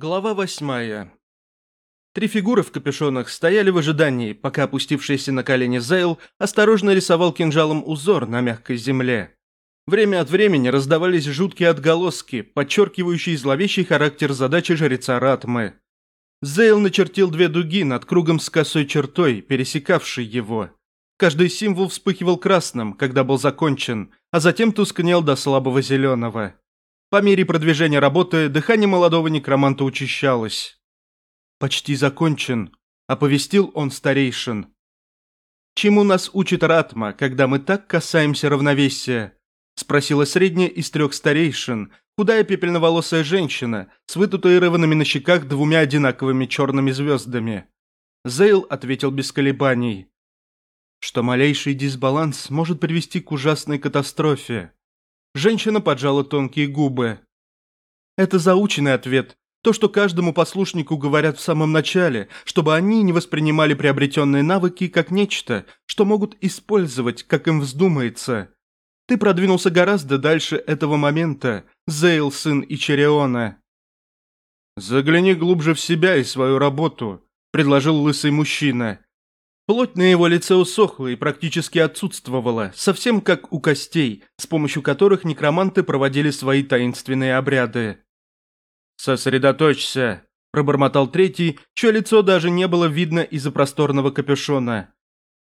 Глава восьмая. Три фигуры в капюшонах стояли в ожидании, пока опустившийся на колени Зейл осторожно рисовал кинжалом узор на мягкой земле. Время от времени раздавались жуткие отголоски, подчеркивающие зловещий характер задачи жреца Ратмы. Зейл начертил две дуги над кругом с косой чертой, пересекавшей его. Каждый символ вспыхивал красным, когда был закончен, а затем тускнел до слабого зеленого. По мере продвижения работы дыхание молодого некроманта учащалось. «Почти закончен», – оповестил он старейшин. «Чему нас учит Ратма, когда мы так касаемся равновесия?» – спросила средняя из трех старейшин, худая пепельноволосая женщина с вытатуированными на щеках двумя одинаковыми черными звездами. Зейл ответил без колебаний, что малейший дисбаланс может привести к ужасной катастрофе. Женщина поджала тонкие губы. Это заученный ответ. То, что каждому послушнику говорят в самом начале, чтобы они не воспринимали приобретенные навыки как нечто, что могут использовать, как им вздумается. Ты продвинулся гораздо дальше этого момента, Зейл, сын Ичериона. «Загляни глубже в себя и свою работу», – предложил лысый мужчина. Плоть на его лице усохла и практически отсутствовала, совсем как у костей, с помощью которых некроманты проводили свои таинственные обряды. «Сосредоточься», – пробормотал третий, чье лицо даже не было видно из-за просторного капюшона.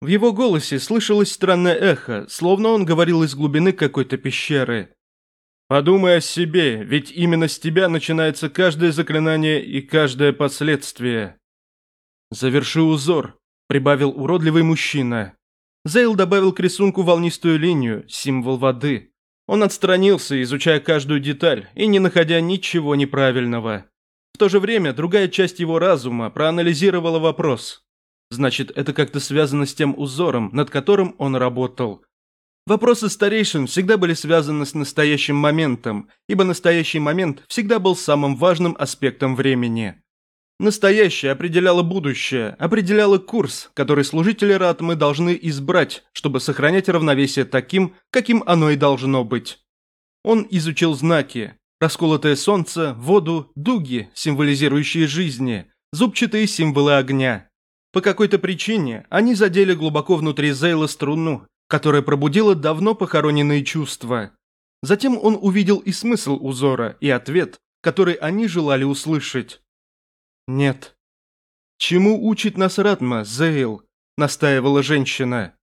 В его голосе слышалось странное эхо, словно он говорил из глубины какой-то пещеры. «Подумай о себе, ведь именно с тебя начинается каждое заклинание и каждое последствие». «Заверши узор», прибавил уродливый мужчина. Зейл добавил к рисунку волнистую линию, символ воды. Он отстранился, изучая каждую деталь и не находя ничего неправильного. В то же время другая часть его разума проанализировала вопрос. Значит, это как-то связано с тем узором, над которым он работал. Вопросы старейшин всегда были связаны с настоящим моментом, ибо настоящий момент всегда был самым важным аспектом времени. Настоящее определяло будущее, определяло курс, который служители Ратмы должны избрать, чтобы сохранять равновесие таким, каким оно и должно быть. Он изучил знаки. Расколотое солнце, воду, дуги, символизирующие жизни, зубчатые символы огня. По какой-то причине они задели глубоко внутри Зейла струну, которая пробудила давно похороненные чувства. Затем он увидел и смысл узора, и ответ, который они желали услышать. Нет. Чему учит нас Ратма, Зейл? Настаивала женщина.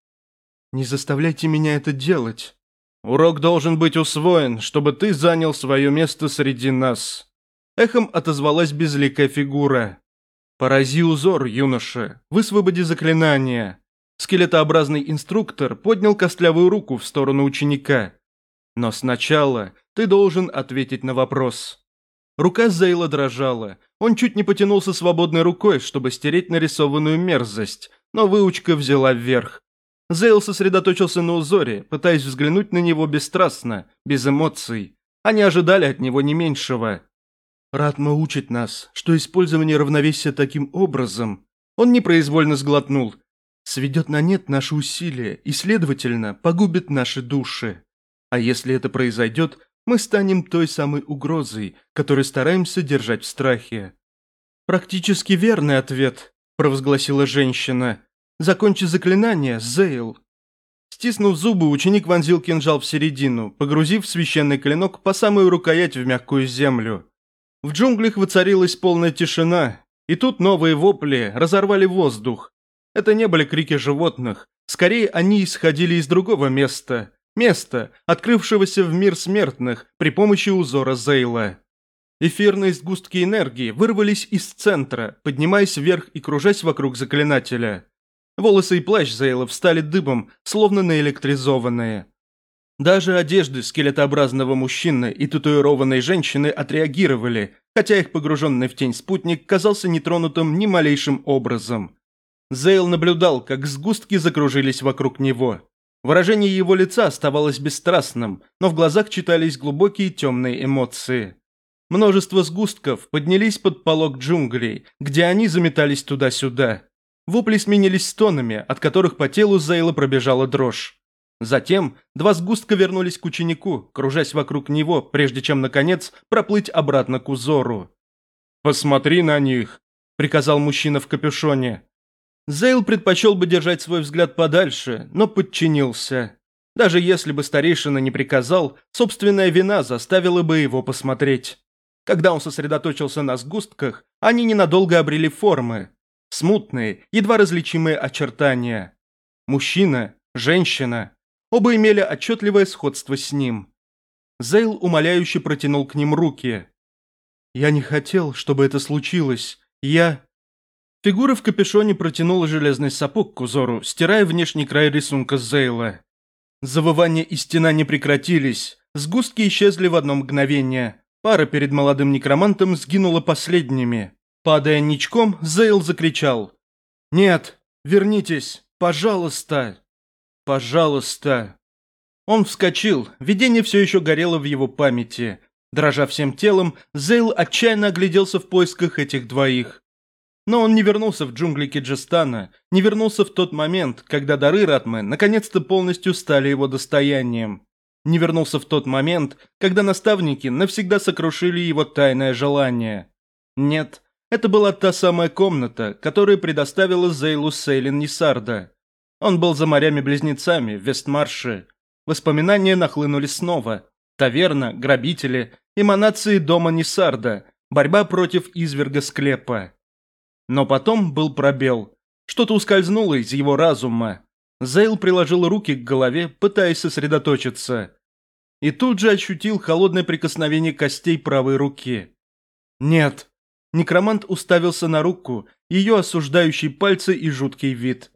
Не заставляйте меня это делать. Урок должен быть усвоен, чтобы ты занял свое место среди нас. Эхом отозвалась безликая фигура. Порази узор, юноша. Высвободи заклинание. Скелетообразный инструктор поднял костлявую руку в сторону ученика. Но сначала ты должен ответить на вопрос. Рука Зейла дрожала. Он чуть не потянулся свободной рукой, чтобы стереть нарисованную мерзость, но выучка взяла вверх. Зейл сосредоточился на узоре, пытаясь взглянуть на него бесстрастно, без эмоций. Они ожидали от него не меньшего. «Ратма учит нас, что использование равновесия таким образом...» Он непроизвольно сглотнул. «Сведет на нет наши усилия и, следовательно, погубит наши души. А если это произойдет, мы станем той самой угрозой, которую стараемся держать в страхе. «Практически верный ответ», – провозгласила женщина. «Закончи заклинание, Зейл». Стиснув зубы, ученик вонзил кинжал в середину, погрузив священный клинок по самую рукоять в мягкую землю. В джунглях воцарилась полная тишина, и тут новые вопли разорвали воздух. Это не были крики животных, скорее они исходили из другого места – Место, открывшегося в мир смертных при помощи узора Зейла. Эфирные сгустки энергии вырвались из центра, поднимаясь вверх и кружась вокруг заклинателя. Волосы и плащ Зейла встали дыбом, словно наэлектризованные. Даже одежды скелетообразного мужчины и татуированной женщины отреагировали, хотя их погруженный в тень спутник казался нетронутым ни малейшим образом. Зейл наблюдал, как сгустки закружились вокруг него. Выражение его лица оставалось бесстрастным, но в глазах читались глубокие темные эмоции. Множество сгустков поднялись под полог джунглей, где они заметались туда-сюда. Вопли сменились стонами, от которых по телу Зейла пробежала дрожь. Затем два сгустка вернулись к ученику, кружась вокруг него, прежде чем, наконец, проплыть обратно к узору. «Посмотри на них», – приказал мужчина в капюшоне. Зейл предпочел бы держать свой взгляд подальше, но подчинился. Даже если бы старейшина не приказал, собственная вина заставила бы его посмотреть. Когда он сосредоточился на сгустках, они ненадолго обрели формы. Смутные, едва различимые очертания. Мужчина, женщина. Оба имели отчетливое сходство с ним. Зейл умоляюще протянул к ним руки. «Я не хотел, чтобы это случилось. Я...» Фигура в капюшоне протянула железный сапог к узору, стирая внешний край рисунка Зейла. Завывания и стена не прекратились, сгустки исчезли в одно мгновение. Пара перед молодым некромантом сгинула последними. Падая ничком, Зейл закричал. «Нет, вернитесь, пожалуйста! Пожалуйста!» Он вскочил, видение все еще горело в его памяти. Дрожа всем телом, Зейл отчаянно огляделся в поисках этих двоих. Но он не вернулся в джунгли Киджистана, не вернулся в тот момент, когда дары Ратмы наконец-то полностью стали его достоянием. Не вернулся в тот момент, когда наставники навсегда сокрушили его тайное желание. Нет, это была та самая комната, которую предоставила Зейлу Сейлин Нисарда. Он был за морями-близнецами в Вестмарше. Воспоминания нахлынули снова. Таверна, грабители, эманации дома Нисарда, борьба против изверга склепа. Но потом был пробел. Что-то ускользнуло из его разума. Зейл приложил руки к голове, пытаясь сосредоточиться. И тут же ощутил холодное прикосновение костей правой руки. «Нет». Некромант уставился на руку, ее осуждающие пальцы и жуткий вид.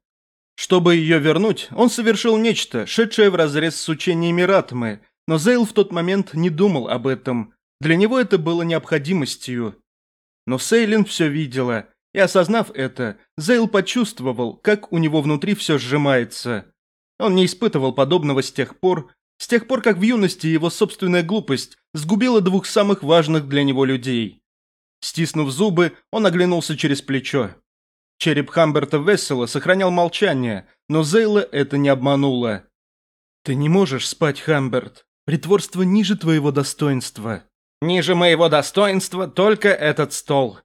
Чтобы ее вернуть, он совершил нечто, шедшее вразрез с учениями Ратмы, но Зейл в тот момент не думал об этом. Для него это было необходимостью. Но Сейлин все видела – и осознав это, Зейл почувствовал, как у него внутри все сжимается. Он не испытывал подобного с тех пор, с тех пор, как в юности его собственная глупость сгубила двух самых важных для него людей. Стиснув зубы, он оглянулся через плечо. Череп Хамберта Вессела сохранял молчание, но Зейла это не обмануло. «Ты не можешь спать, Хамберт. Притворство ниже твоего достоинства». «Ниже моего достоинства только этот стол.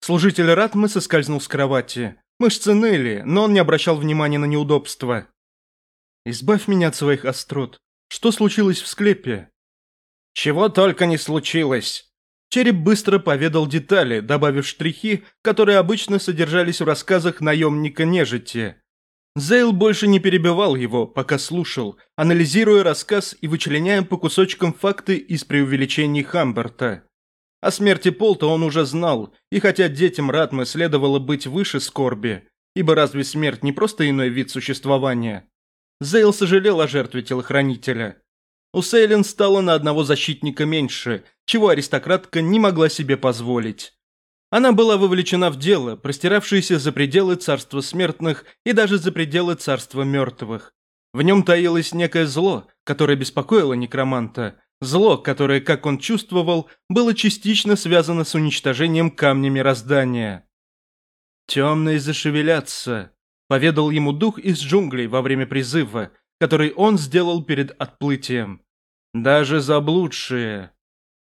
Служитель Ратмы соскользнул с кровати. Мышцы ныли, но он не обращал внимания на неудобства. «Избавь меня от своих острот. Что случилось в склепе?» «Чего только не случилось!» Череп быстро поведал детали, добавив штрихи, которые обычно содержались в рассказах наемника нежити. Зейл больше не перебивал его, пока слушал, анализируя рассказ и вычленяя по кусочкам факты из преувеличений Хамберта. О смерти Полта он уже знал, и хотя детям Ратмы следовало быть выше скорби, ибо разве смерть не просто иной вид существования? Зейл сожалел о жертве телохранителя. У Сейлин стало на одного защитника меньше, чего аристократка не могла себе позволить. Она была вовлечена в дело, простиравшееся за пределы царства смертных и даже за пределы царства мертвых. В нем таилось некое зло, которое беспокоило некроманта, Зло, которое, как он чувствовал, было частично связано с уничтожением камня мироздания. «Темные зашевелятся», — поведал ему дух из джунглей во время призыва, который он сделал перед отплытием. «Даже заблудшие».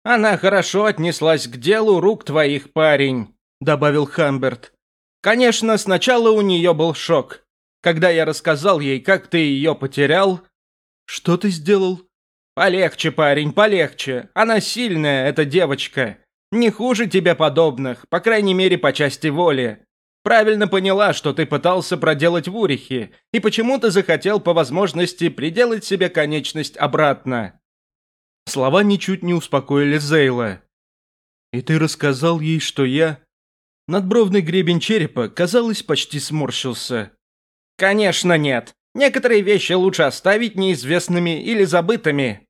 «Она хорошо отнеслась к делу рук твоих, парень», — добавил Хамберт. «Конечно, сначала у нее был шок. Когда я рассказал ей, как ты ее потерял...» «Что ты сделал?» «Полегче, парень, полегче. Она сильная, эта девочка. Не хуже тебе подобных, по крайней мере, по части воли. Правильно поняла, что ты пытался проделать в Урихе, и почему-то захотел по возможности приделать себе конечность обратно». Слова ничуть не успокоили Зейла. «И ты рассказал ей, что я...» Надбровный гребень черепа, казалось, почти сморщился. «Конечно нет. Некоторые вещи лучше оставить неизвестными или забытыми».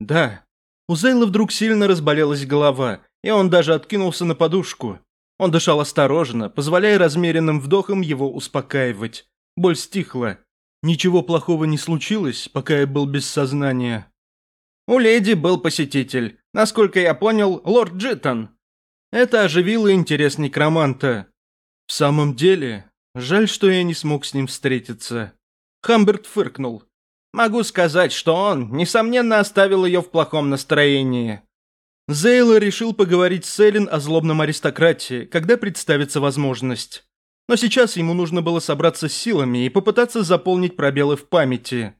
«Да». У Зейла вдруг сильно разболелась голова, и он даже откинулся на подушку. Он дышал осторожно, позволяя размеренным вдохам его успокаивать. Боль стихла. Ничего плохого не случилось, пока я был без сознания. У леди был посетитель. Насколько я понял, лорд Джитон. Это оживило интерес некроманта. В самом деле, жаль, что я не смог с ним встретиться. Хамберт фыркнул. «Могу сказать, что он, несомненно, оставил ее в плохом настроении». Зейла решил поговорить с Эллен о злобном аристократе, когда представится возможность. Но сейчас ему нужно было собраться с силами и попытаться заполнить пробелы в памяти.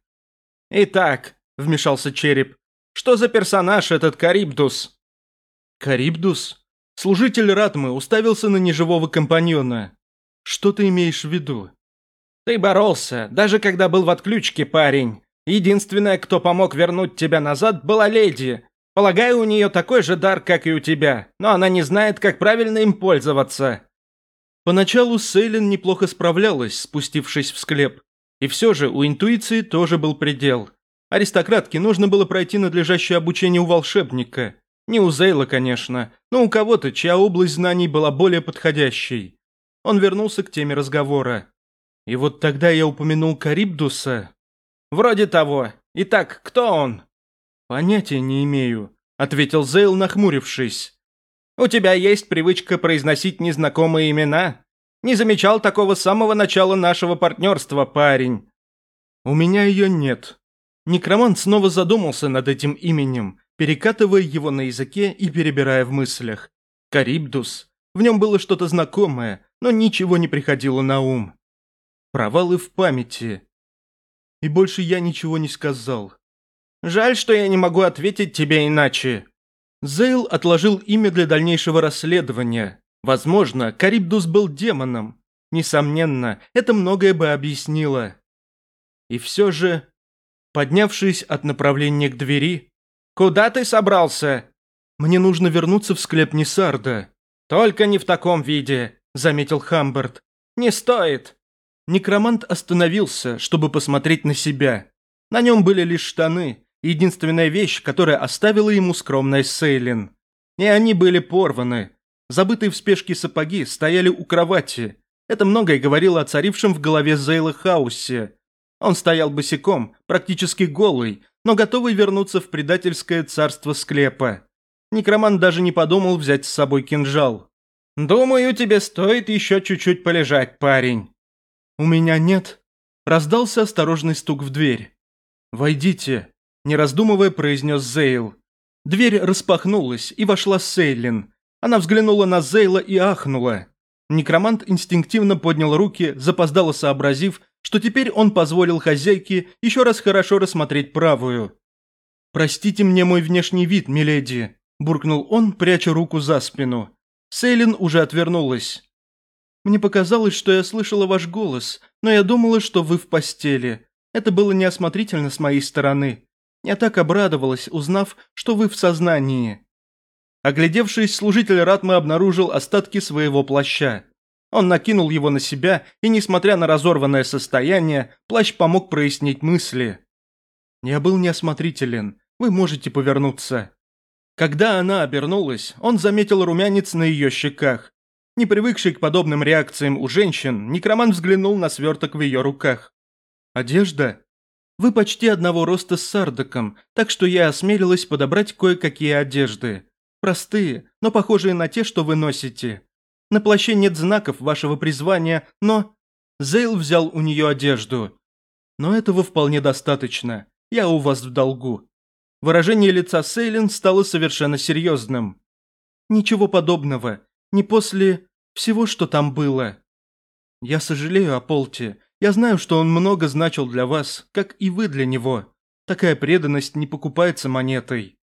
«Итак», — вмешался Череп, — «что за персонаж этот Карибдус?» «Карибдус?» Служитель Ратмы уставился на неживого компаньона. «Что ты имеешь в виду?» Ты боролся, даже когда был в отключке, парень. Единственная, кто помог вернуть тебя назад, была леди. Полагаю, у нее такой же дар, как и у тебя, но она не знает, как правильно им пользоваться». Поначалу Сейлин неплохо справлялась, спустившись в склеп. И все же у интуиции тоже был предел. Аристократке нужно было пройти надлежащее обучение у волшебника. Не у Зейла, конечно, но у кого-то, чья область знаний была более подходящей. Он вернулся к теме разговора. И вот тогда я упомянул Карибдуса. Вроде того. Итак, кто он? Понятия не имею, ответил Зейл, нахмурившись. У тебя есть привычка произносить незнакомые имена? Не замечал такого с самого начала нашего партнерства, парень. У меня ее нет. Некромант снова задумался над этим именем, перекатывая его на языке и перебирая в мыслях. Карибдус. В нем было что-то знакомое, но ничего не приходило на ум провалы в памяти. И больше я ничего не сказал. Жаль, что я не могу ответить тебе иначе. Зейл отложил имя для дальнейшего расследования. Возможно, Карибдус был демоном. Несомненно, это многое бы объяснило. И все же, поднявшись от направления к двери... «Куда ты собрался?» «Мне нужно вернуться в склеп Несарда». «Только не в таком виде», — заметил Хамберт. «Не стоит. Некромант остановился, чтобы посмотреть на себя. На нем были лишь штаны, единственная вещь, которая оставила ему скромная Сейлин. И они были порваны. Забытые в спешке сапоги стояли у кровати. Это многое говорило о царившем в голове Зейла хаусе. Он стоял босиком, практически голый, но готовый вернуться в предательское царство склепа. Некромант даже не подумал взять с собой кинжал. «Думаю, тебе стоит еще чуть-чуть полежать, парень», «У меня нет». Раздался осторожный стук в дверь. «Войдите», – не раздумывая произнес Зейл. Дверь распахнулась, и вошла Сейлин. Она взглянула на Зейла и ахнула. Некромант инстинктивно поднял руки, запоздало сообразив, что теперь он позволил хозяйке еще раз хорошо рассмотреть правую. «Простите мне мой внешний вид, миледи», – буркнул он, пряча руку за спину. Сейлин уже отвернулась. Мне показалось, что я слышала ваш голос, но я думала, что вы в постели. Это было неосмотрительно с моей стороны. Я так обрадовалась, узнав, что вы в сознании». Оглядевшись, служитель Ратмы обнаружил остатки своего плаща. Он накинул его на себя, и, несмотря на разорванное состояние, плащ помог прояснить мысли. «Я был неосмотрителен. Вы можете повернуться». Когда она обернулась, он заметил румянец на ее щеках, не привыкший к подобным реакциям у женщин, некроман взглянул на сверток в ее руках. «Одежда? Вы почти одного роста с Сардаком, так что я осмелилась подобрать кое-какие одежды. Простые, но похожие на те, что вы носите. На плаще нет знаков вашего призвания, но...» Зейл взял у нее одежду. «Но этого вполне достаточно. Я у вас в долгу». Выражение лица Сейлин стало совершенно серьезным. «Ничего подобного не после всего, что там было. Я сожалею о Полте. Я знаю, что он много значил для вас, как и вы для него. Такая преданность не покупается монетой.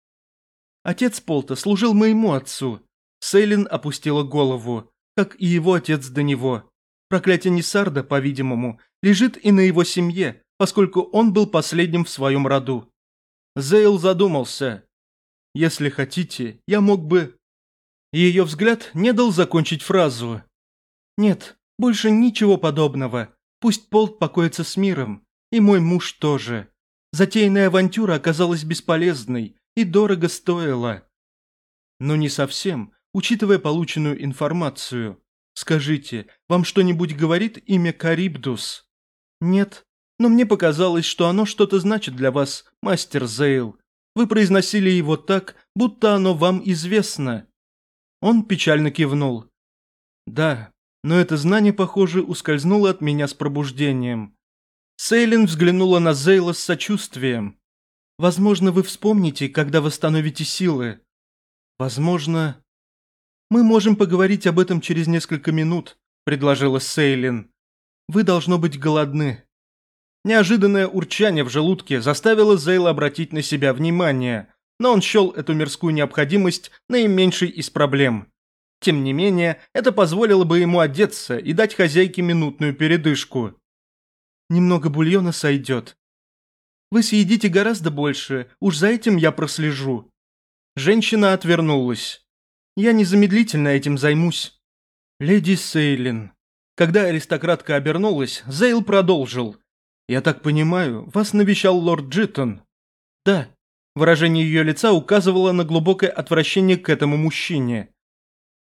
Отец Полта служил моему отцу. Сейлин опустила голову, как и его отец до него. Проклятие Несарда, по-видимому, лежит и на его семье, поскольку он был последним в своем роду. Зейл задумался. «Если хотите, я мог бы ее взгляд не дал закончить фразу. «Нет, больше ничего подобного. Пусть Полт покоится с миром. И мой муж тоже. Затеянная авантюра оказалась бесполезной и дорого стоила». «Но не совсем, учитывая полученную информацию. Скажите, вам что-нибудь говорит имя Карибдус?» «Нет, но мне показалось, что оно что-то значит для вас, мастер Зейл. Вы произносили его так, будто оно вам известно». Он печально кивнул. «Да, но это знание, похоже, ускользнуло от меня с пробуждением». Сейлин взглянула на Зейла с сочувствием. «Возможно, вы вспомните, когда восстановите силы. Возможно...» «Мы можем поговорить об этом через несколько минут», — предложила Сейлин. «Вы, должно быть, голодны». Неожиданное урчание в желудке заставило Зейла обратить на себя внимание но он счел эту мирскую необходимость наименьшей из проблем. Тем не менее, это позволило бы ему одеться и дать хозяйке минутную передышку. Немного бульона сойдет. Вы съедите гораздо больше, уж за этим я прослежу. Женщина отвернулась. Я незамедлительно этим займусь. Леди Сейлин. Когда аристократка обернулась, Зейл продолжил. Я так понимаю, вас навещал лорд Джиттон. Да, Выражение ее лица указывало на глубокое отвращение к этому мужчине.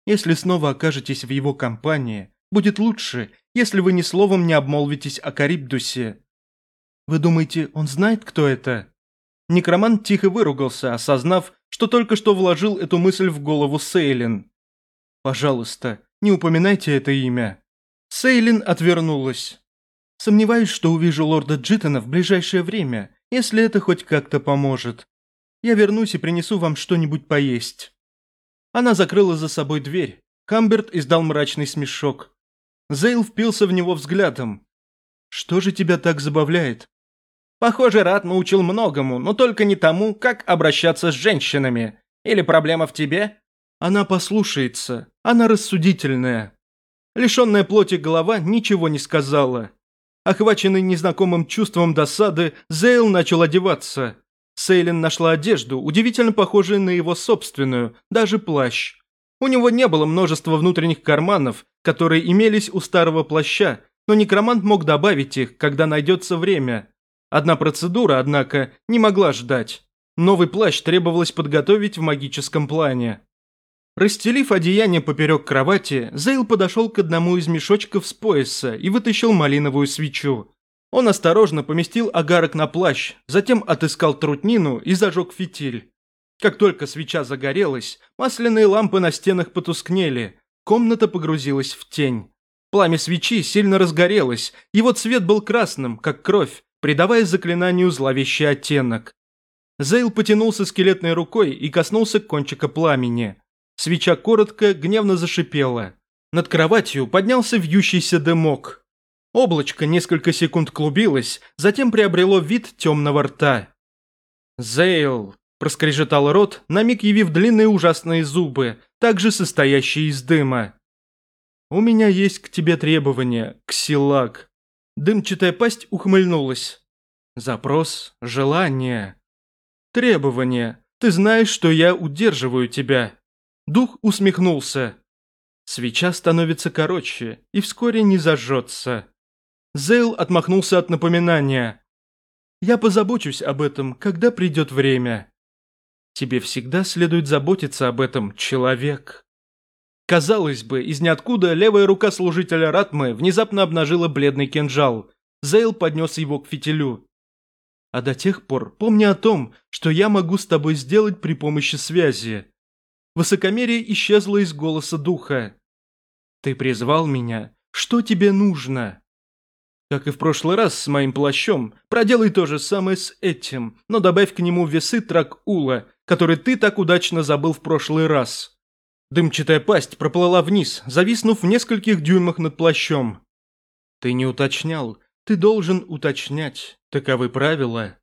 «Если снова окажетесь в его компании, будет лучше, если вы ни словом не обмолвитесь о Карибдусе». «Вы думаете, он знает, кто это?» Некромант тихо выругался, осознав, что только что вложил эту мысль в голову Сейлин. «Пожалуйста, не упоминайте это имя». Сейлин отвернулась. «Сомневаюсь, что увижу лорда Джитона в ближайшее время, если это хоть как-то поможет. Я вернусь и принесу вам что-нибудь поесть». Она закрыла за собой дверь. Камберт издал мрачный смешок. Зейл впился в него взглядом. «Что же тебя так забавляет?» «Похоже, Рад научил многому, но только не тому, как обращаться с женщинами. Или проблема в тебе?» «Она послушается. Она рассудительная». Лишенная плоти голова ничего не сказала. Охваченный незнакомым чувством досады, Зейл начал одеваться – Сейлин нашла одежду, удивительно похожую на его собственную, даже плащ. У него не было множества внутренних карманов, которые имелись у старого плаща, но некромант мог добавить их, когда найдется время. Одна процедура, однако, не могла ждать. Новый плащ требовалось подготовить в магическом плане. Расстелив одеяние поперек кровати, Зейл подошел к одному из мешочков с пояса и вытащил малиновую свечу. Он осторожно поместил агарок на плащ, затем отыскал трутнину и зажег фитиль. Как только свеча загорелась, масляные лампы на стенах потускнели, комната погрузилась в тень. Пламя свечи сильно разгорелось, его цвет был красным, как кровь, придавая заклинанию зловещий оттенок. Зейл потянулся скелетной рукой и коснулся кончика пламени. Свеча коротко, гневно зашипела. Над кроватью поднялся вьющийся дымок – Облачко несколько секунд клубилось, затем приобрело вид темного рта. «Зейл!» – проскрежетал рот, на миг явив длинные ужасные зубы, также состоящие из дыма. «У меня есть к тебе требования, ксилак». Дымчатая пасть ухмыльнулась. «Запрос, желание». «Требование. Ты знаешь, что я удерживаю тебя». Дух усмехнулся. «Свеча становится короче и вскоре не зажжется». Зейл отмахнулся от напоминания. «Я позабочусь об этом, когда придет время». «Тебе всегда следует заботиться об этом, человек». Казалось бы, из ниоткуда левая рука служителя Ратмы внезапно обнажила бледный кинжал. Зейл поднес его к фитилю. «А до тех пор помни о том, что я могу с тобой сделать при помощи связи». Высокомерие исчезло из голоса духа. «Ты призвал меня. Что тебе нужно?» Как и в прошлый раз с моим плащом, проделай то же самое с этим, но добавь к нему весы Тракула, который ты так удачно забыл в прошлый раз. Дымчатая пасть проплыла вниз, зависнув в нескольких дюймах над плащом. Ты не уточнял, ты должен уточнять, таковы правила.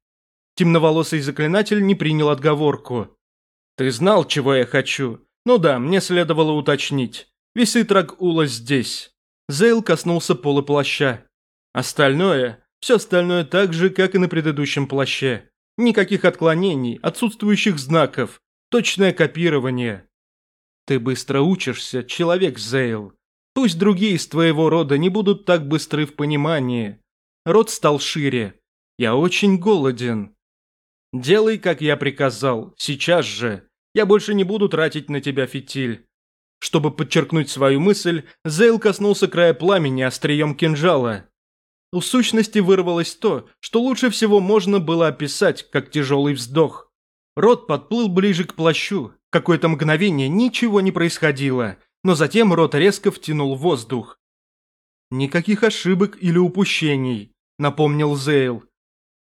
Темноволосый заклинатель не принял отговорку. Ты знал, чего я хочу. Ну да, мне следовало уточнить. Весы Тракула здесь. Зейл коснулся пола плаща. Остальное, все остальное так же, как и на предыдущем плаще. Никаких отклонений, отсутствующих знаков, точное копирование. Ты быстро учишься, человек Зейл. Пусть другие из твоего рода не будут так быстры в понимании. Род стал шире. Я очень голоден. Делай, как я приказал, сейчас же. Я больше не буду тратить на тебя фитиль. Чтобы подчеркнуть свою мысль, Зейл коснулся края пламени острием кинжала. У сущности вырвалось то, что лучше всего можно было описать, как тяжелый вздох. Рот подплыл ближе к плащу. Какое-то мгновение ничего не происходило, но затем рот резко втянул воздух. «Никаких ошибок или упущений», — напомнил Зейл.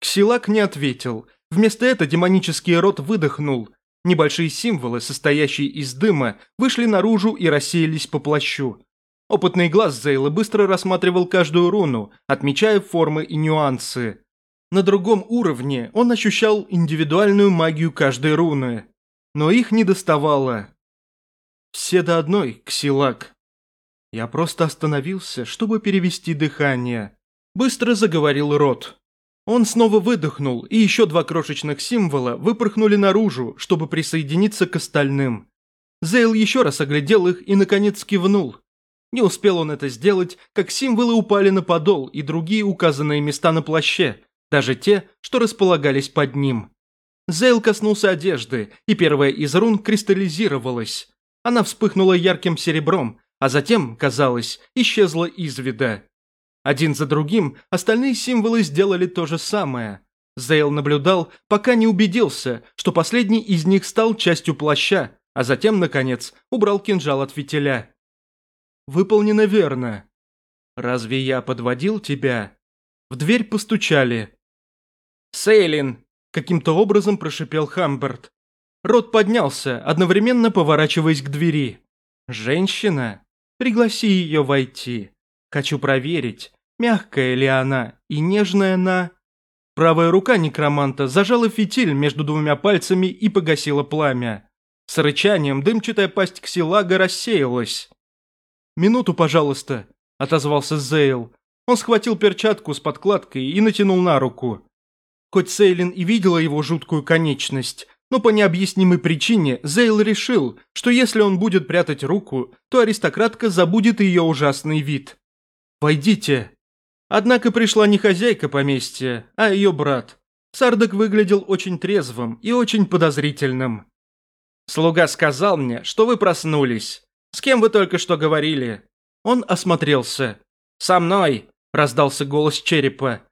Ксилак не ответил. Вместо этого демонический рот выдохнул. Небольшие символы, состоящие из дыма, вышли наружу и рассеялись по плащу. Опытный глаз Зейла быстро рассматривал каждую руну, отмечая формы и нюансы. На другом уровне он ощущал индивидуальную магию каждой руны, но их не доставало. Все до одной, Ксилак. Я просто остановился, чтобы перевести дыхание. Быстро заговорил Рот. Он снова выдохнул, и еще два крошечных символа выпорхнули наружу, чтобы присоединиться к остальным. Зейл еще раз оглядел их и, наконец, кивнул, не успел он это сделать, как символы упали на подол и другие указанные места на плаще, даже те, что располагались под ним. Зейл коснулся одежды, и первая из рун кристаллизировалась. Она вспыхнула ярким серебром, а затем, казалось, исчезла из вида. Один за другим остальные символы сделали то же самое. Зейл наблюдал, пока не убедился, что последний из них стал частью плаща, а затем, наконец, убрал кинжал от фитиля выполнено верно. Разве я подводил тебя?» В дверь постучали. «Сейлин!» – каким-то образом прошипел Хамберт. Рот поднялся, одновременно поворачиваясь к двери. «Женщина? Пригласи ее войти. Хочу проверить, мягкая ли она и нежная на...» Правая рука некроманта зажала фитиль между двумя пальцами и погасила пламя. С рычанием дымчатая пасть ксилага рассеялась. «Минуту, пожалуйста», – отозвался Зейл. Он схватил перчатку с подкладкой и натянул на руку. Хоть Сейлин и видела его жуткую конечность, но по необъяснимой причине Зейл решил, что если он будет прятать руку, то аристократка забудет ее ужасный вид. «Войдите». Однако пришла не хозяйка поместья, а ее брат. Сардак выглядел очень трезвым и очень подозрительным. «Слуга сказал мне, что вы проснулись. «С кем вы только что говорили?» Он осмотрелся. «Со мной!» – раздался голос черепа.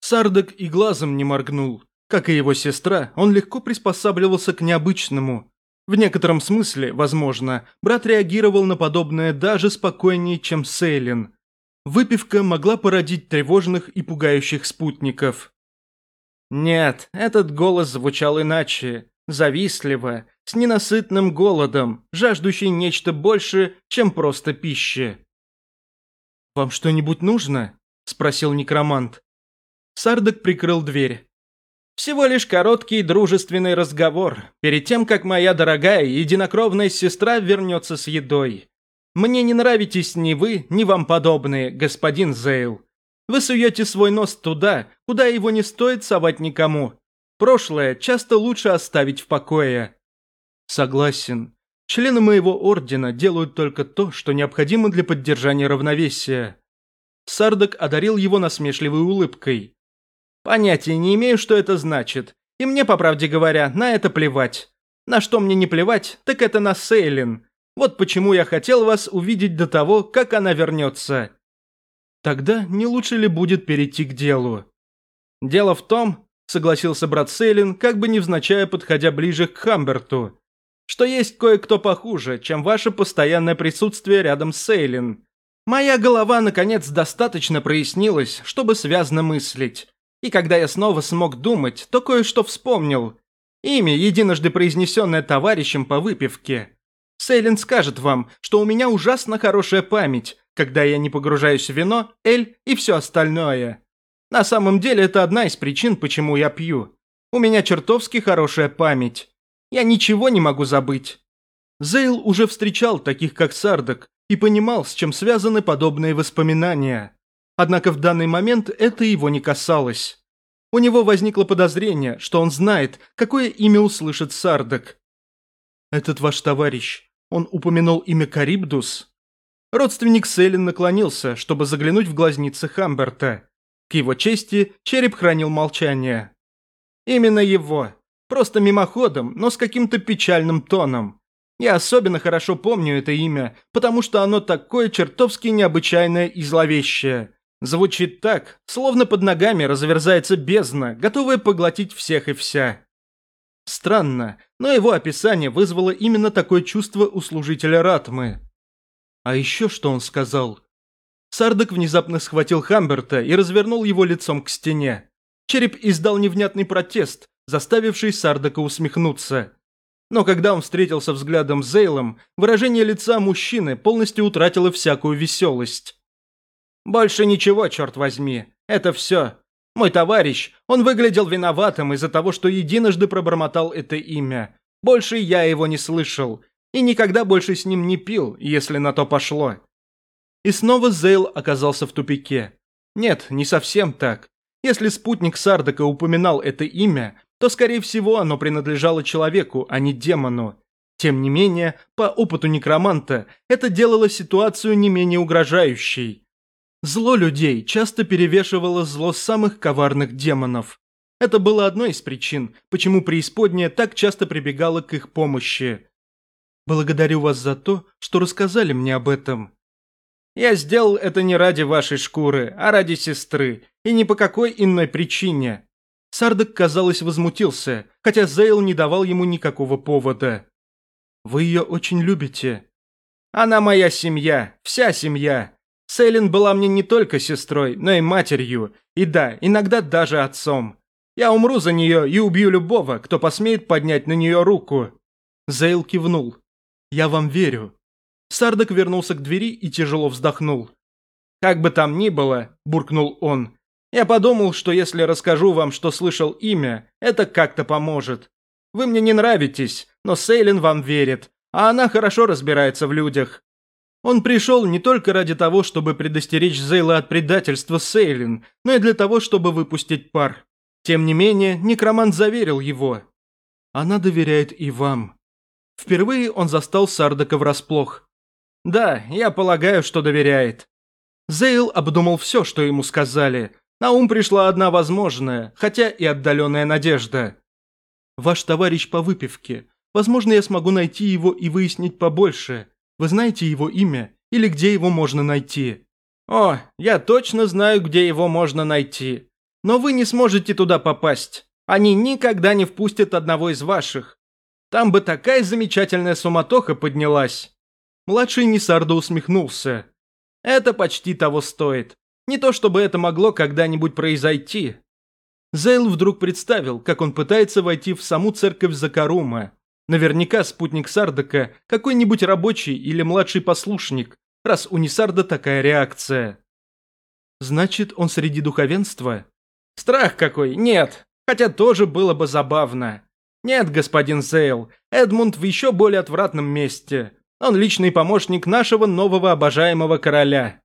Сардак и глазом не моргнул. Как и его сестра, он легко приспосабливался к необычному. В некотором смысле, возможно, брат реагировал на подобное даже спокойнее, чем Сейлин. Выпивка могла породить тревожных и пугающих спутников. Нет, этот голос звучал иначе, завистливо, с ненасытным голодом, жаждущий нечто больше, чем просто пищи. «Вам что-нибудь нужно?» – спросил некромант. Сардак прикрыл дверь. «Всего лишь короткий дружественный разговор, перед тем, как моя дорогая единокровная сестра вернется с едой. Мне не нравитесь ни вы, ни вам подобные, господин Зейл. Вы суете свой нос туда, куда его не стоит совать никому. Прошлое часто лучше оставить в покое. Согласен. Члены моего ордена делают только то, что необходимо для поддержания равновесия. Сардак одарил его насмешливой улыбкой. Понятия не имею, что это значит. И мне, по правде говоря, на это плевать. На что мне не плевать, так это на Сейлин. Вот почему я хотел вас увидеть до того, как она вернется. Тогда не лучше ли будет перейти к делу? Дело в том, согласился брат Сейлин, как бы невзначай подходя ближе к Хамберту, что есть кое-кто похуже, чем ваше постоянное присутствие рядом с Сейлин. Моя голова, наконец, достаточно прояснилась, чтобы связно мыслить. И когда я снова смог думать, то кое-что вспомнил. Имя, единожды произнесенное товарищем по выпивке. Сейлин скажет вам, что у меня ужасно хорошая память, когда я не погружаюсь в вино, эль и все остальное. На самом деле это одна из причин, почему я пью. У меня чертовски хорошая память. Я ничего не могу забыть. Зейл уже встречал таких, как Сардак, и понимал, с чем связаны подобные воспоминания. Однако в данный момент это его не касалось. У него возникло подозрение, что он знает, какое имя услышит Сардак. «Этот ваш товарищ, он упомянул имя Карибдус?» Родственник Селин наклонился, чтобы заглянуть в глазницы Хамберта. К его чести череп хранил молчание. «Именно его. Просто мимоходом, но с каким-то печальным тоном. Я особенно хорошо помню это имя, потому что оно такое чертовски необычайное и зловещее. Звучит так, словно под ногами разверзается бездна, готовая поглотить всех и вся. Странно, но его описание вызвало именно такое чувство у служителя Ратмы. А еще что он сказал? Сардак внезапно схватил Хамберта и развернул его лицом к стене. Череп издал невнятный протест, заставивший Сардака усмехнуться. Но когда он встретился взглядом с Зейлом, выражение лица мужчины полностью утратило всякую веселость. «Больше ничего, черт возьми. Это все. Мой товарищ, он выглядел виноватым из-за того, что единожды пробормотал это имя. Больше я его не слышал. И никогда больше с ним не пил, если на то пошло». И снова Зейл оказался в тупике. Нет, не совсем так. Если спутник Сардака упоминал это имя, то, скорее всего, оно принадлежало человеку, а не демону. Тем не менее, по опыту некроманта, это делало ситуацию не менее угрожающей. Зло людей часто перевешивало зло самых коварных демонов. Это было одной из причин, почему преисподняя так часто прибегала к их помощи. «Благодарю вас за то, что рассказали мне об этом», я сделал это не ради вашей шкуры, а ради сестры, и не по какой иной причине. Сардак, казалось, возмутился, хотя Зейл не давал ему никакого повода. «Вы ее очень любите». «Она моя семья, вся семья. Сейлин была мне не только сестрой, но и матерью, и да, иногда даже отцом. Я умру за нее и убью любого, кто посмеет поднять на нее руку». Зейл кивнул. «Я вам верю». Сардак вернулся к двери и тяжело вздохнул. «Как бы там ни было», – буркнул он, я подумал, что если расскажу вам, что слышал имя, это как-то поможет. Вы мне не нравитесь, но Сейлин вам верит, а она хорошо разбирается в людях. Он пришел не только ради того, чтобы предостеречь Зейла от предательства Сейлин, но и для того, чтобы выпустить пар. Тем не менее, некромант заверил его. Она доверяет и вам. Впервые он застал Сардака врасплох. «Да, я полагаю, что доверяет». Зейл обдумал все, что ему сказали – на ум пришла одна возможная, хотя и отдаленная надежда. «Ваш товарищ по выпивке. Возможно, я смогу найти его и выяснить побольше. Вы знаете его имя? Или где его можно найти?» «О, я точно знаю, где его можно найти. Но вы не сможете туда попасть. Они никогда не впустят одного из ваших. Там бы такая замечательная суматоха поднялась». Младший Несардо усмехнулся. «Это почти того стоит. Не то чтобы это могло когда-нибудь произойти. Зейл вдруг представил, как он пытается войти в саму церковь Закарума. Наверняка спутник Сардака – какой-нибудь рабочий или младший послушник, раз у Несарда такая реакция. Значит, он среди духовенства? Страх какой, нет. Хотя тоже было бы забавно. Нет, господин Зейл, Эдмунд в еще более отвратном месте. Он личный помощник нашего нового обожаемого короля.